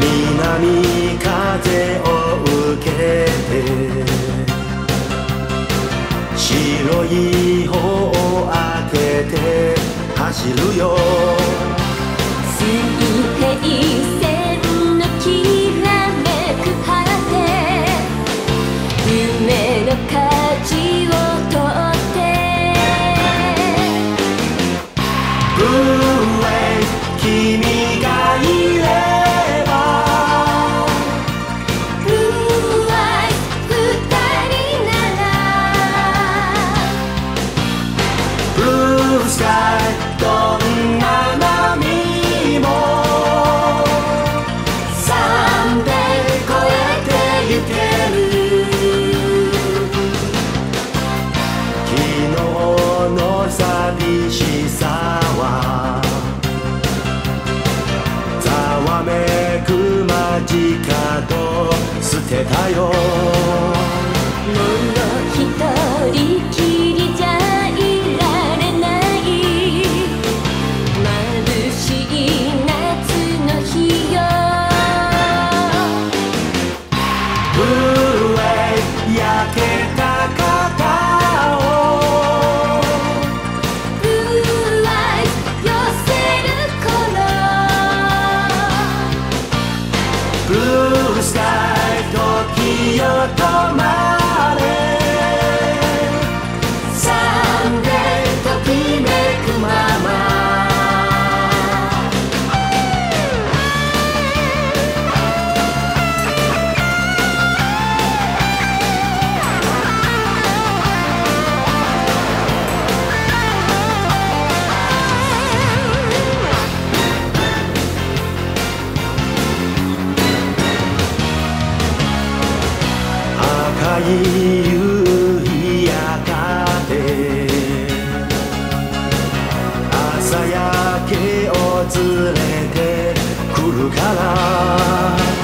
南風を受けて白い方を開けて走るよ。寂しさはざわめく間近と捨てたよ。したい。時よとい夕焼かて朝焼けを連れてくるから。